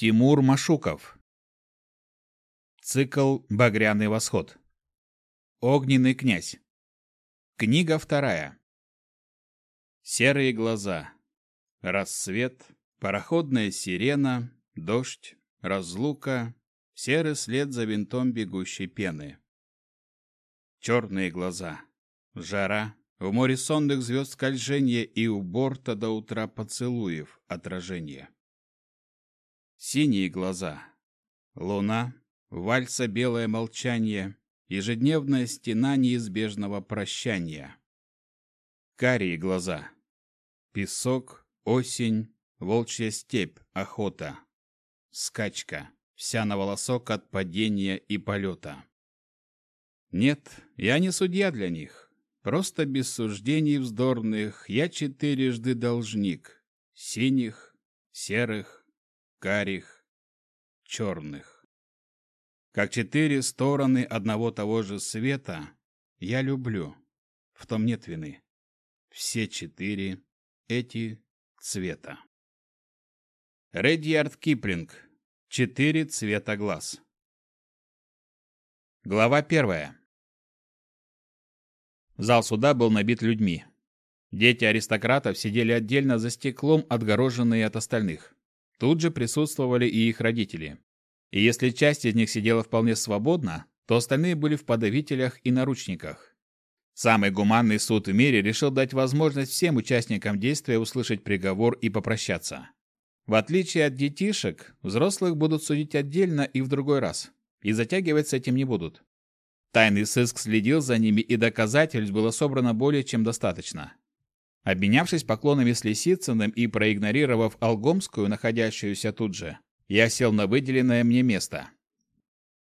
Тимур Машуков. Цикл «Багряный восход». Огненный князь. Книга вторая. Серые глаза. Рассвет. Пароходная сирена. Дождь. Разлука. Серый след за винтом бегущей пены. Черные глаза. Жара. В море сонных звезд скольжение и у борта до утра поцелуев отражение. Синие глаза. Луна. Вальса белое молчание. Ежедневная стена неизбежного прощания. Карие глаза. Песок, осень, волчья степь, охота. Скачка. Вся на волосок от падения и полета. Нет, я не судья для них. Просто без суждений вздорных я четырежды должник. Синих, серых, карих, черных. Как четыре стороны одного того же света я люблю. В том нет вины. Все четыре эти цвета. Редьярд Киплинг. Четыре цвета глаз. Глава первая. Зал суда был набит людьми. Дети аристократов сидели отдельно за стеклом, отгороженные от остальных. Тут же присутствовали и их родители. И если часть из них сидела вполне свободно, то остальные были в подавителях и наручниках. Самый гуманный суд в мире решил дать возможность всем участникам действия услышать приговор и попрощаться. В отличие от детишек, взрослых будут судить отдельно и в другой раз, и затягивать с этим не будут. Тайный сыск следил за ними, и доказательств было собрано более чем достаточно. Обменявшись поклонами с Лисицыным и проигнорировав Алгомскую, находящуюся тут же, я сел на выделенное мне место.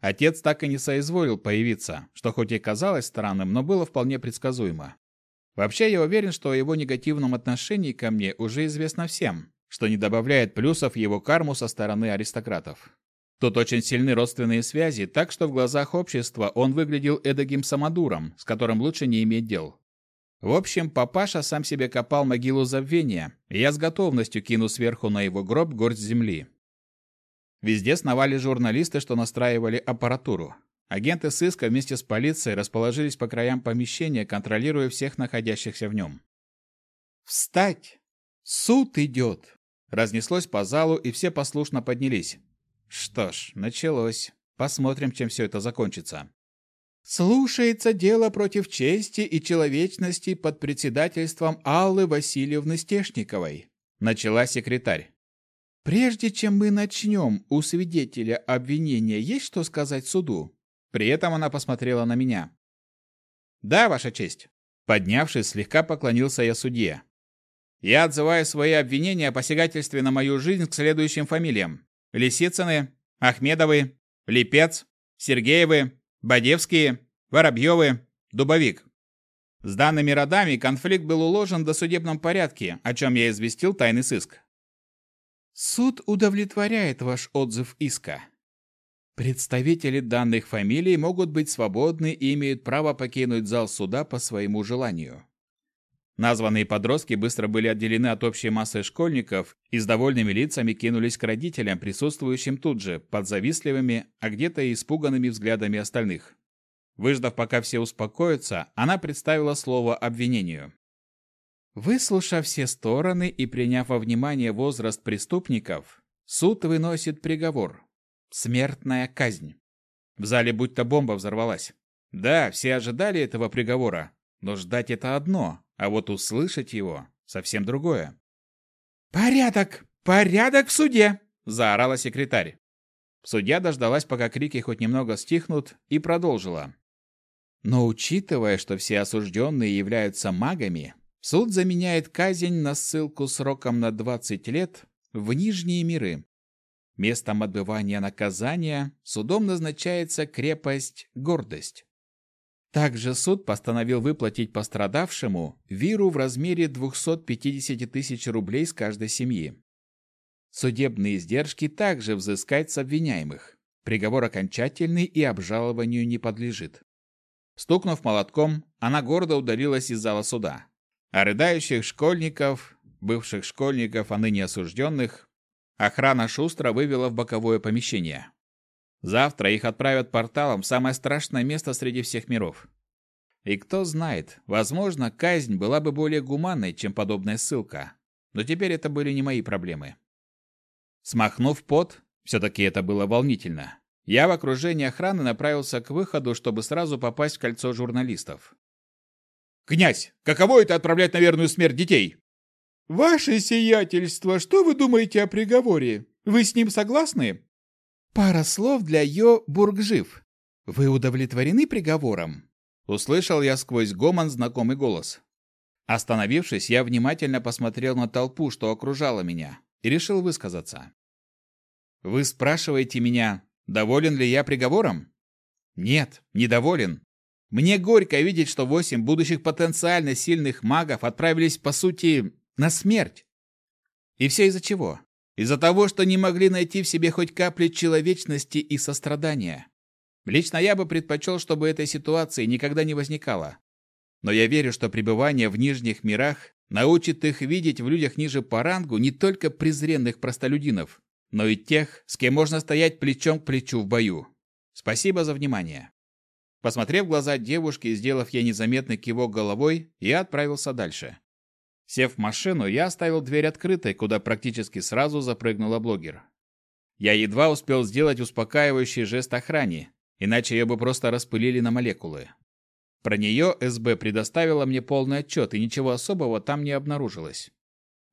Отец так и не соизволил появиться, что хоть и казалось странным, но было вполне предсказуемо. Вообще, я уверен, что о его негативном отношении ко мне уже известно всем, что не добавляет плюсов его карму со стороны аристократов. Тут очень сильны родственные связи, так что в глазах общества он выглядел эдаким самодуром, с которым лучше не иметь дел. В общем, папаша сам себе копал могилу забвения, и я с готовностью кину сверху на его гроб горсть земли. Везде сновали журналисты, что настраивали аппаратуру. Агенты сыска вместе с полицией расположились по краям помещения, контролируя всех находящихся в нем. «Встать! Суд идет!» Разнеслось по залу, и все послушно поднялись. Что ж, началось. Посмотрим, чем все это закончится. Слушается дело против чести и человечности под председательством Аллы Васильевны Стешниковой, начала секретарь. Прежде чем мы начнем, у свидетеля обвинения есть что сказать суду? При этом она посмотрела на меня. Да, ваша честь. Поднявшись, слегка поклонился я судье. Я отзываю свои обвинения о посягательстве на мою жизнь к следующим фамилиям. Лисицыны, Ахмедовы, Липец, Сергеевы, Бодевские, Воробьевы, Дубовик. С данными родами конфликт был уложен в досудебном порядке, о чем я известил тайный сыск. Суд удовлетворяет ваш отзыв иска. Представители данных фамилий могут быть свободны и имеют право покинуть зал суда по своему желанию. Названные подростки быстро были отделены от общей массы школьников и с довольными лицами кинулись к родителям, присутствующим тут же, под завистливыми, а где-то и испуганными взглядами остальных. Выждав, пока все успокоятся, она представила слово обвинению. Выслушав все стороны и приняв во внимание возраст преступников, суд выносит приговор. Смертная казнь. В зале будто бомба взорвалась. Да, все ожидали этого приговора, но ждать это одно, а вот услышать его совсем другое. «Порядок! Порядок в суде!» – заорала секретарь. Судья дождалась, пока крики хоть немного стихнут, и продолжила. Но учитывая, что все осужденные являются магами, суд заменяет казнь на ссылку сроком на 20 лет в Нижние миры. Местом отбывания наказания судом назначается крепость Гордость. Также суд постановил выплатить пострадавшему виру в размере 250 тысяч рублей с каждой семьи. Судебные издержки также взыскать с обвиняемых. Приговор окончательный и обжалованию не подлежит. Стукнув молотком, она гордо удалилась из зала суда. А рыдающих школьников, бывших школьников, а ныне осужденных, Охрана шустро вывела в боковое помещение. Завтра их отправят порталом в самое страшное место среди всех миров. И кто знает, возможно, казнь была бы более гуманной, чем подобная ссылка. Но теперь это были не мои проблемы. Смахнув пот, все-таки это было волнительно, я в окружении охраны направился к выходу, чтобы сразу попасть в кольцо журналистов. «Князь, каково это отправлять на верную смерть детей?» «Ваше сиятельство, что вы думаете о приговоре? Вы с ним согласны?» «Пара слов для Йо Бургжив. Вы удовлетворены приговором?» Услышал я сквозь гомон знакомый голос. Остановившись, я внимательно посмотрел на толпу, что окружала меня, и решил высказаться. «Вы спрашиваете меня, доволен ли я приговором?» «Нет, недоволен. Мне горько видеть, что восемь будущих потенциально сильных магов отправились, по сути, на смерть. И все из-за чего? Из-за того, что не могли найти в себе хоть капли человечности и сострадания. Лично я бы предпочел, чтобы этой ситуации никогда не возникало. Но я верю, что пребывание в нижних мирах научит их видеть в людях ниже по рангу не только презренных простолюдинов, но и тех, с кем можно стоять плечом к плечу в бою. Спасибо за внимание. Посмотрев глаза девушки и сделав ей незаметный кивок головой, я отправился дальше. Сев в машину, я оставил дверь открытой, куда практически сразу запрыгнула блогер. Я едва успел сделать успокаивающий жест охране, иначе ее бы просто распылили на молекулы. Про нее СБ предоставила мне полный отчет, и ничего особого там не обнаружилось.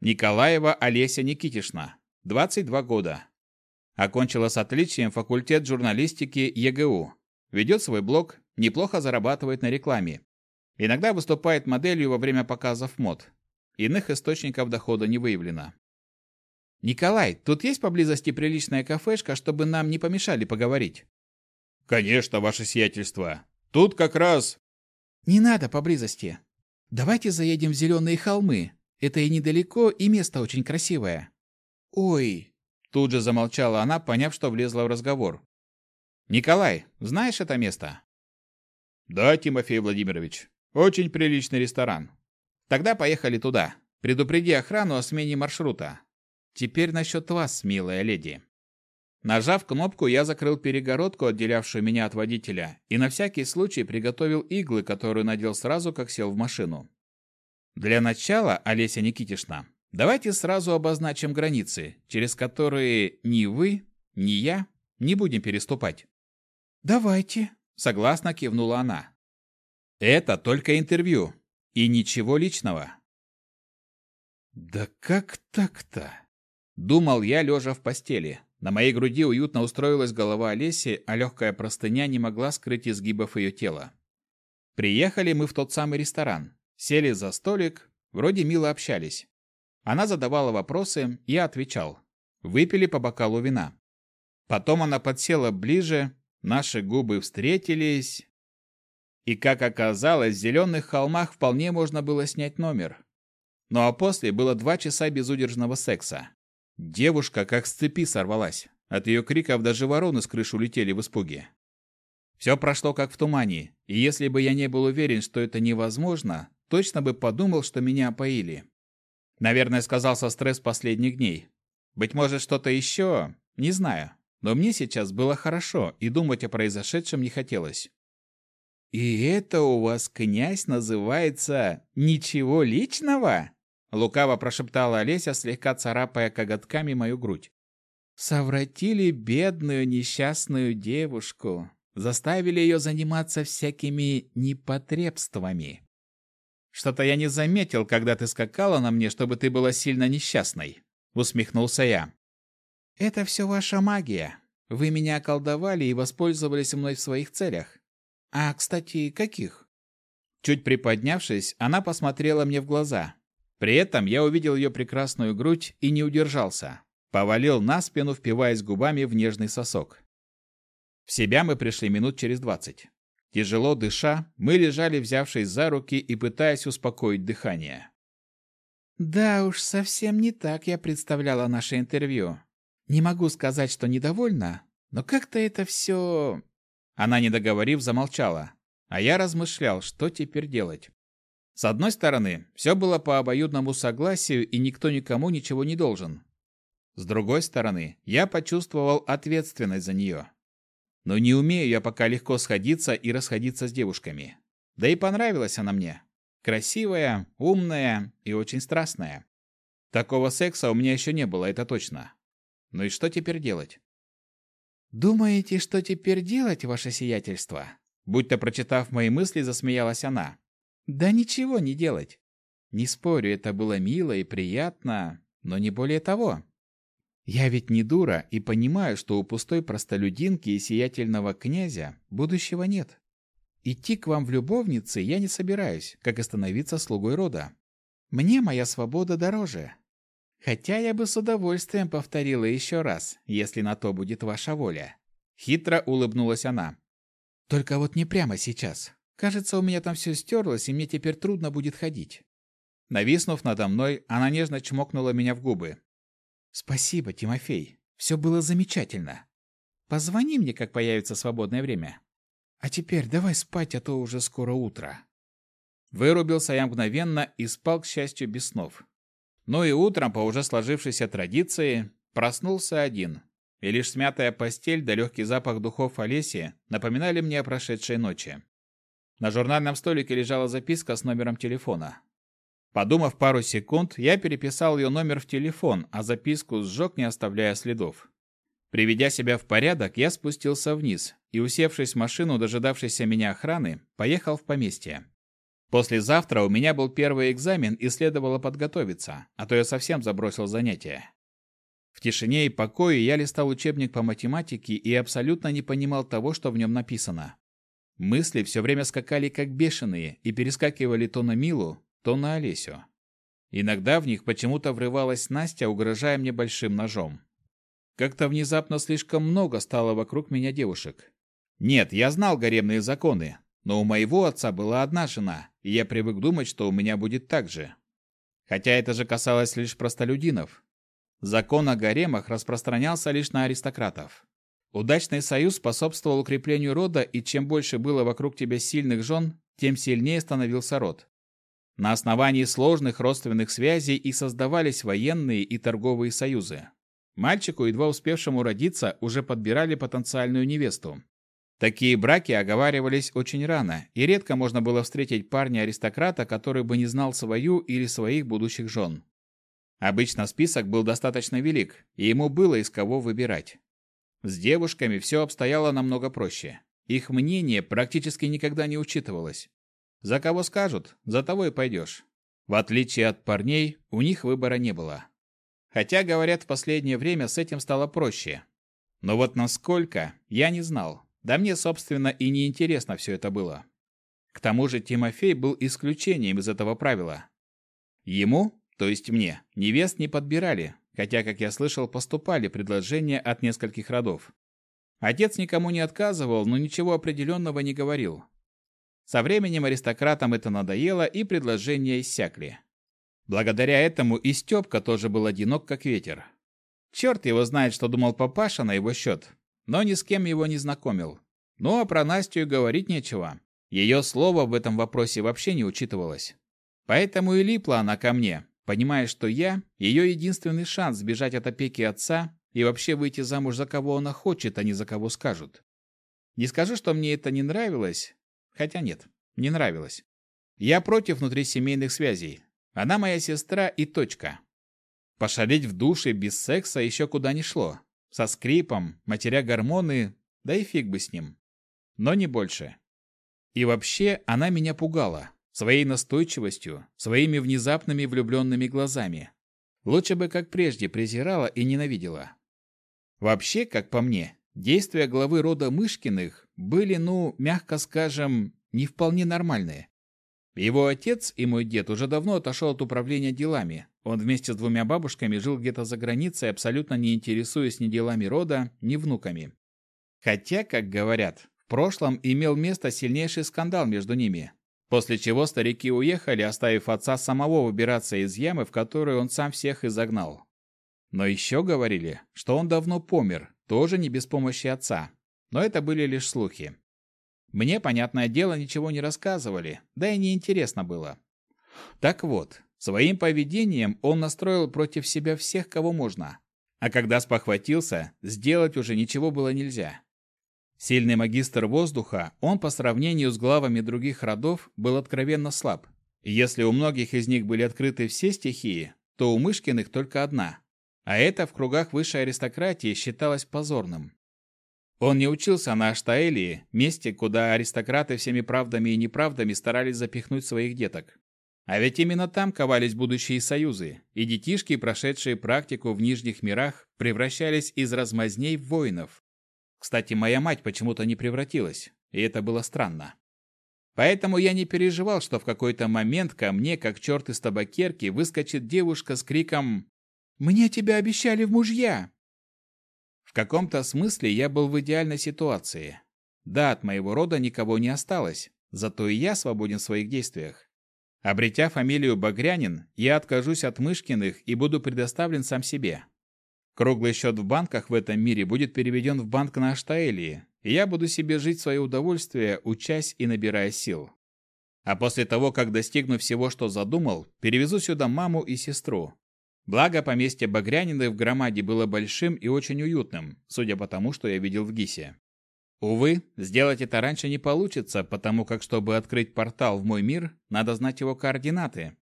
Николаева Олеся Никитишна, 22 года. Окончила с отличием факультет журналистики ЕГУ. Ведет свой блог, неплохо зарабатывает на рекламе. Иногда выступает моделью во время показов мод. Иных источников дохода не выявлено. «Николай, тут есть поблизости приличная кафешка, чтобы нам не помешали поговорить?» «Конечно, ваше сиятельство. Тут как раз...» «Не надо поблизости. Давайте заедем в Зеленые холмы. Это и недалеко, и место очень красивое». «Ой!» Тут же замолчала она, поняв, что влезла в разговор. «Николай, знаешь это место?» «Да, Тимофей Владимирович. Очень приличный ресторан. Тогда поехали туда. Предупреди охрану о смене маршрута. Теперь насчет вас, милая леди. Нажав кнопку, я закрыл перегородку, отделявшую меня от водителя, и на всякий случай приготовил иглы, которые надел сразу, как сел в машину. Для начала, Олеся Никитишна, давайте сразу обозначим границы, через которые ни вы, ни я не будем переступать. Давайте, согласно кивнула она. Это только интервью, и ничего личного. Да как так-то? Думал я, лежа в постели. На моей груди уютно устроилась голова Олеси, а легкая простыня не могла скрыть изгибов ее тела. Приехали мы в тот самый ресторан. Сели за столик, вроде мило общались. Она задавала вопросы, я отвечал. Выпили по бокалу вина. Потом она подсела ближе, наши губы встретились, и, как оказалось, в зеленых холмах вполне можно было снять номер. Ну а после было два часа безудержного секса. Девушка как с цепи сорвалась. От ее криков даже вороны с крыш улетели в испуге. Все прошло как в тумане, и если бы я не был уверен, что это невозможно, точно бы подумал, что меня опоили. Наверное, сказался стресс последних дней. Быть может, что-то еще, не знаю. Но мне сейчас было хорошо, и думать о произошедшем не хотелось. «И это у вас, князь, называется «ничего личного»?» Лукаво прошептала Олеся, слегка царапая коготками мою грудь. «Совратили бедную несчастную девушку, заставили ее заниматься всякими непотребствами. Что-то я не заметил, когда ты скакала на мне, чтобы ты была сильно несчастной», — усмехнулся я. «Это все ваша магия. Вы меня околдовали и воспользовались мной в своих целях. «А, кстати, каких?» Чуть приподнявшись, она посмотрела мне в глаза. При этом я увидел ее прекрасную грудь и не удержался. Повалил на спину, впиваясь губами в нежный сосок. В себя мы пришли минут через двадцать. Тяжело дыша, мы лежали, взявшись за руки и пытаясь успокоить дыхание. «Да уж, совсем не так я представляла наше интервью. Не могу сказать, что недовольна, но как-то это все она, не договорив, замолчала, а я размышлял, что теперь делать. С одной стороны, все было по обоюдному согласию, и никто никому ничего не должен. С другой стороны, я почувствовал ответственность за нее. Но не умею я пока легко сходиться и расходиться с девушками. Да и понравилась она мне. Красивая, умная и очень страстная. Такого секса у меня еще не было, это точно. Ну и что теперь делать? «Думаете, что теперь делать, ваше сиятельство?» Будто прочитав мои мысли, засмеялась она. «Да ничего не делать. Не спорю, это было мило и приятно, но не более того. Я ведь не дура и понимаю, что у пустой простолюдинки и сиятельного князя будущего нет. Идти к вам в любовницы я не собираюсь, как и становиться слугой рода. Мне моя свобода дороже. Хотя я бы с удовольствием повторила еще раз, если на то будет ваша воля. Хитро улыбнулась она. Только вот не прямо сейчас. Кажется, у меня там все стерлось, и мне теперь трудно будет ходить. Нависнув надо мной, она нежно чмокнула меня в губы. Спасибо, Тимофей. Все было замечательно. Позвони мне, как появится свободное время. А теперь давай спать, а то уже скоро утро. Вырубился я мгновенно и спал, к счастью, без снов. Но и утром, по уже сложившейся традиции, проснулся один. И лишь смятая постель да легкий запах духов Олеси напоминали мне о прошедшей ночи. На журнальном столике лежала записка с номером телефона. Подумав пару секунд, я переписал ее номер в телефон, а записку сжег, не оставляя следов. Приведя себя в порядок, я спустился вниз и, усевшись в машину, дожидавшейся меня охраны, поехал в поместье. Послезавтра у меня был первый экзамен и следовало подготовиться, а то я совсем забросил занятия. В тишине и покое я листал учебник по математике и абсолютно не понимал того, что в нем написано. Мысли все время скакали как бешеные и перескакивали то на Милу, то на Олесю. Иногда в них почему-то врывалась Настя, угрожая мне большим ножом. Как-то внезапно слишком много стало вокруг меня девушек. Нет, я знал гаремные законы, но у моего отца была одна жена, и я привык думать, что у меня будет так же. Хотя это же касалось лишь простолюдинов. Закон о гаремах распространялся лишь на аристократов. Удачный союз способствовал укреплению рода, и чем больше было вокруг тебя сильных жен, тем сильнее становился род. На основании сложных родственных связей и создавались военные и торговые союзы. Мальчику, едва успевшему родиться, уже подбирали потенциальную невесту. Такие браки оговаривались очень рано, и редко можно было встретить парня-аристократа, который бы не знал свою или своих будущих жен. Обычно список был достаточно велик, и ему было из кого выбирать. С девушками все обстояло намного проще. Их мнение практически никогда не учитывалось. За кого скажут, за того и пойдешь. В отличие от парней, у них выбора не было. Хотя, говорят, в последнее время с этим стало проще. Но вот насколько, я не знал. Да мне, собственно, и не интересно все это было. К тому же Тимофей был исключением из этого правила. Ему, то есть мне, невест не подбирали, хотя, как я слышал, поступали предложения от нескольких родов. Отец никому не отказывал, но ничего определенного не говорил. Со временем аристократам это надоело, и предложения иссякли. Благодаря этому и Степка тоже был одинок, как ветер. Черт его знает, что думал папаша на его счет но ни с кем его не знакомил. Ну а про Настю говорить нечего. Ее слово в этом вопросе вообще не учитывалось. Поэтому и липла она ко мне, понимая, что я – ее единственный шанс сбежать от опеки отца и вообще выйти замуж за кого она хочет, а не за кого скажут. Не скажу, что мне это не нравилось, хотя нет, не нравилось. Я против внутрисемейных связей. Она моя сестра и точка. Пошалить в душе без секса еще куда ни шло со скрипом, матеря гормоны, да и фиг бы с ним. Но не больше. И вообще она меня пугала. Своей настойчивостью, своими внезапными влюбленными глазами. Лучше бы, как прежде, презирала и ненавидела. Вообще, как по мне, действия главы рода Мышкиных были, ну, мягко скажем, не вполне нормальные. Его отец и мой дед уже давно отошел от управления делами, он вместе с двумя бабушками жил где-то за границей, абсолютно не интересуясь ни делами рода, ни внуками. Хотя, как говорят, в прошлом имел место сильнейший скандал между ними, после чего старики уехали, оставив отца самого выбираться из ямы, в которую он сам всех и загнал. Но еще говорили, что он давно помер, тоже не без помощи отца. Но это были лишь слухи. Мне, понятное дело, ничего не рассказывали, да и не интересно было. Так вот, Своим поведением он настроил против себя всех, кого можно. А когда спохватился, сделать уже ничего было нельзя. Сильный магистр воздуха, он по сравнению с главами других родов был откровенно слаб. Если у многих из них были открыты все стихии, то у Мышкиных только одна. А это в кругах высшей аристократии считалось позорным. Он не учился на Аштаэлии, месте, куда аристократы всеми правдами и неправдами старались запихнуть своих деток. А ведь именно там ковались будущие союзы, и детишки, прошедшие практику в нижних мирах, превращались из размазней в воинов. Кстати, моя мать почему-то не превратилась, и это было странно. Поэтому я не переживал, что в какой-то момент ко мне, как черт из табакерки, выскочит девушка с криком «Мне тебя обещали в мужья!» В каком-то смысле я был в идеальной ситуации. Да, от моего рода никого не осталось, зато и я свободен в своих действиях. Обретя фамилию Багрянин, я откажусь от Мышкиных и буду предоставлен сам себе. Круглый счет в банках в этом мире будет переведен в банк на Аштаэлии, и я буду себе жить в свое удовольствие, учась и набирая сил. А после того, как достигну всего, что задумал, перевезу сюда маму и сестру, Благо, поместье Багрянины в Громаде было большим и очень уютным, судя по тому, что я видел в ГИСе. Увы, сделать это раньше не получится, потому как, чтобы открыть портал в мой мир, надо знать его координаты.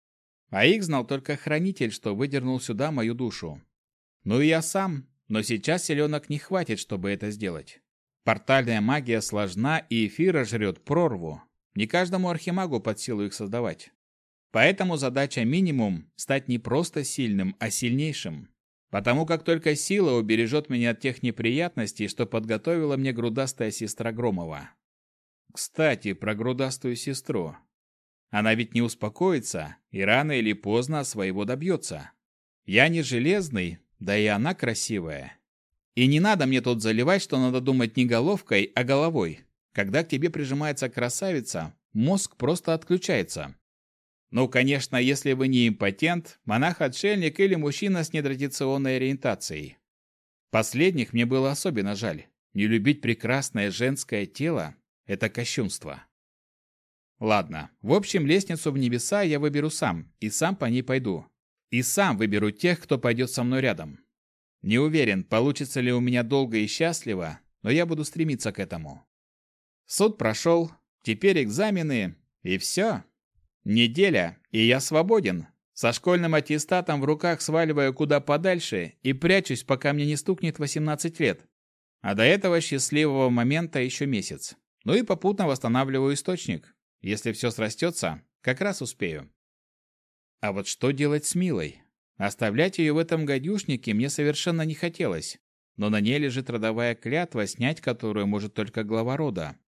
А их знал только хранитель, что выдернул сюда мою душу. Ну и я сам, но сейчас селенок не хватит, чтобы это сделать. Портальная магия сложна и эфира жрет прорву. Не каждому архимагу под силу их создавать. Поэтому задача минимум – стать не просто сильным, а сильнейшим. Потому как только сила убережет меня от тех неприятностей, что подготовила мне грудастая сестра Громова. Кстати, про грудастую сестру. Она ведь не успокоится и рано или поздно своего добьется. Я не железный, да и она красивая. И не надо мне тут заливать, что надо думать не головкой, а головой. Когда к тебе прижимается красавица, мозг просто отключается. Ну, конечно, если вы не импотент, монах-отшельник или мужчина с нетрадиционной ориентацией. Последних мне было особенно жаль. Не любить прекрасное женское тело – это кощунство. Ладно, в общем, лестницу в небеса я выберу сам, и сам по ней пойду. И сам выберу тех, кто пойдет со мной рядом. Не уверен, получится ли у меня долго и счастливо, но я буду стремиться к этому. Суд прошел, теперь экзамены, и все. Неделя, и я свободен. Со школьным аттестатом в руках сваливаю куда подальше и прячусь, пока мне не стукнет 18 лет. А до этого счастливого момента еще месяц. Ну и попутно восстанавливаю источник. Если все срастется, как раз успею. А вот что делать с Милой? Оставлять ее в этом гадюшнике мне совершенно не хотелось. Но на ней лежит родовая клятва, снять которую может только глава рода.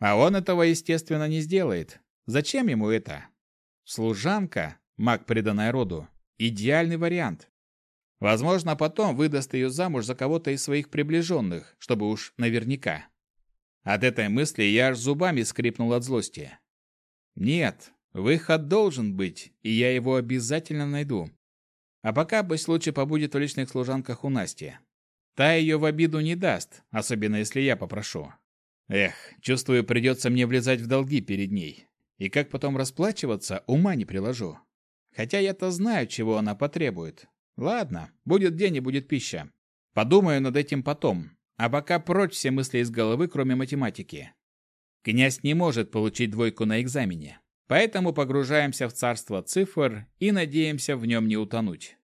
А он этого, естественно, не сделает. Зачем ему это? Служанка, маг, преданная роду, идеальный вариант. Возможно, потом выдаст ее замуж за кого-то из своих приближенных, чтобы уж наверняка. От этой мысли я аж зубами скрипнул от злости. Нет, выход должен быть, и я его обязательно найду. А пока пусть лучше побудет в личных служанках у Насти. Та ее в обиду не даст, особенно если я попрошу. Эх, чувствую, придется мне влезать в долги перед ней. И как потом расплачиваться, ума не приложу. Хотя я-то знаю, чего она потребует. Ладно, будет день и будет пища. Подумаю над этим потом. А пока прочь все мысли из головы, кроме математики. Князь не может получить двойку на экзамене. Поэтому погружаемся в царство цифр и надеемся в нем не утонуть.